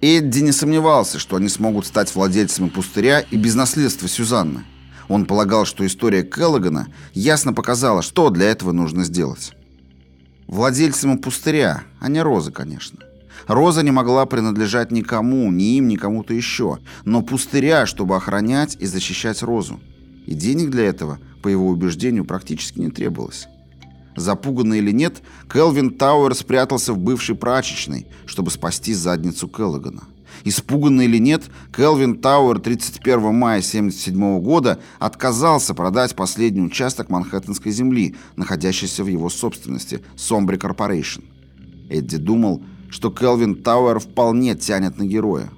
Эдди не сомневался, что они смогут стать владельцами пустыря и без наследства Сюзанны. Он полагал, что история Келлогана ясно показала, что для этого нужно сделать. Владельцами пустыря, а не Розы, конечно. Роза не могла принадлежать никому, ни им, ни кому-то еще, но пустыря, чтобы охранять и защищать Розу. И денег для этого, по его убеждению, практически не требовалось. Запуганный или нет, Келвин Тауэр спрятался в бывшей прачечной, чтобы спасти задницу Каллагана. Испуганный или нет, Келвин Тауэр 31 мая 1977 года отказался продать последний участок Манхэттенской земли, находящийся в его собственности, Sombra Corporation. Эдди думал, что Келвин Тауэр вполне тянет на героя.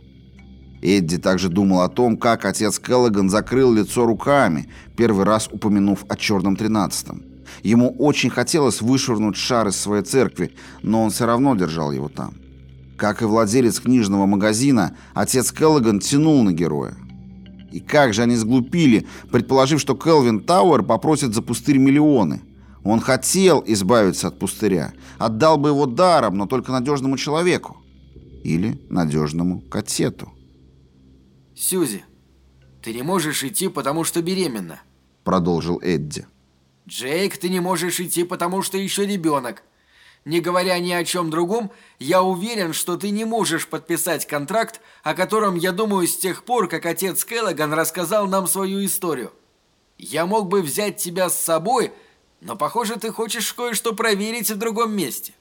Эдди также думал о том, как отец Каллаган закрыл лицо руками, первый раз упомянув о черном тринадцатом. Ему очень хотелось вышвырнуть шар из своей церкви, но он все равно держал его там. Как и владелец книжного магазина, отец Келлоган тянул на героя. И как же они сглупили, предположив, что Келвин Тауэр попросит за пустырь миллионы. Он хотел избавиться от пустыря, отдал бы его даром, но только надежному человеку. Или надежному катету. «Сюзи, ты не можешь идти, потому что беременна», — продолжил Эдди. «Джейк, ты не можешь идти, потому что еще ребенок. Не говоря ни о чем другом, я уверен, что ты не можешь подписать контракт, о котором я думаю с тех пор, как отец Келлоган рассказал нам свою историю. Я мог бы взять тебя с собой, но, похоже, ты хочешь кое-что проверить в другом месте.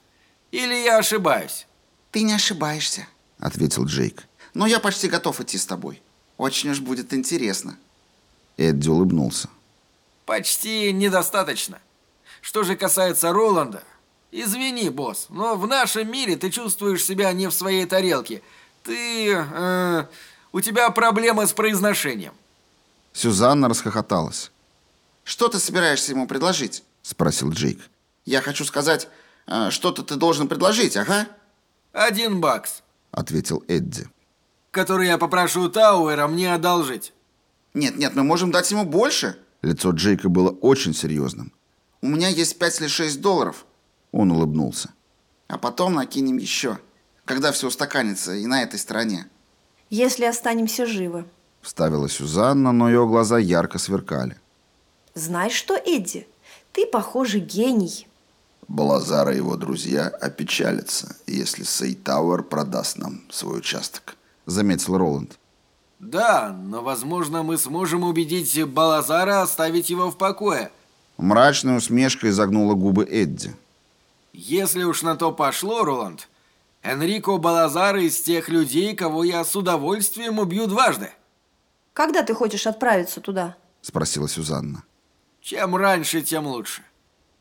Или я ошибаюсь?» «Ты не ошибаешься», — ответил Джейк. «Но я почти готов идти с тобой. Очень уж будет интересно». Эдди улыбнулся. «Почти недостаточно. Что же касается Роланда, извини, босс, но в нашем мире ты чувствуешь себя не в своей тарелке. Ты... Э, у тебя проблемы с произношением». Сюзанна расхохоталась. «Что ты собираешься ему предложить?» – спросил Джейк. «Я хочу сказать, э, что-то ты должен предложить, ага?» «Один бакс», – ответил Эдди. «Который я попрошу Тауэра мне одолжить». «Нет, нет, мы можем дать ему больше». Лицо Джейка было очень серьезным. «У меня есть пять или шесть долларов». Он улыбнулся. «А потом накинем еще, когда все устаканится и на этой стороне». «Если останемся живы», – вставила Сюзанна, но ее глаза ярко сверкали. Знаешь что, Эдди, ты, похоже, гений. Балазар и его друзья опечалятся, если Сейтауэр продаст нам свой участок, заметил Роланд. Да, но, возможно, мы сможем убедить Балазара оставить его в покое. Мрачная усмешка изогнула губы Эдди. Если уж на то пошло, Роланд, Энрико Балазар из тех людей, кого я с удовольствием убью дважды. Когда ты хочешь отправиться туда? Спросила Сюзанна. Чем раньше, тем лучше.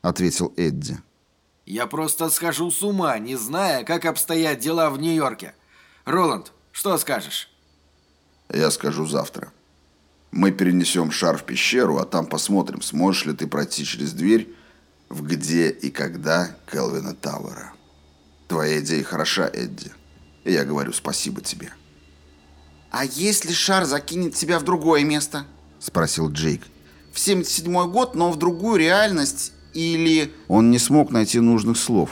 Ответил Эдди. Я просто схожу с ума, не зная, как обстоят дела в Нью-Йорке. Роланд, что скажешь? Я скажу завтра. Мы перенесем шар в пещеру, а там посмотрим, сможешь ли ты пройти через дверь в где и когда Келвина Тауэра. Твоя идея хороша, Эдди. И я говорю спасибо тебе. «А если шар закинет тебя в другое место?» – спросил Джейк в 77 год, но в другую реальность или... Он не смог найти нужных слов.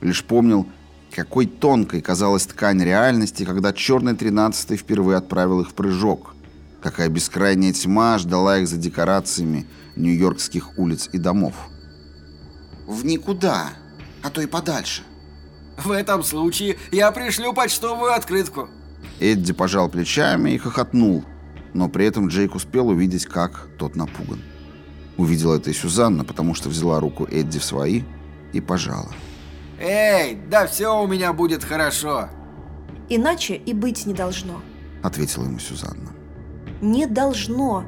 Лишь помнил, какой тонкой казалась ткань реальности, когда черный тринадцатый впервые отправил их в прыжок. Какая бескрайняя тьма ждала их за декорациями нью-йоркских улиц и домов. В никуда, а то и подальше. В этом случае я пришлю почтовую открытку. Эдди пожал плечами и хохотнул, но при этом Джейк успел увидеть, как тот напуган. Увидела это и Сюзанна, потому что взяла руку Эдди в свои и пожала. «Эй, да все у меня будет хорошо!» «Иначе и быть не должно», — ответила ему Сюзанна. «Не должно!»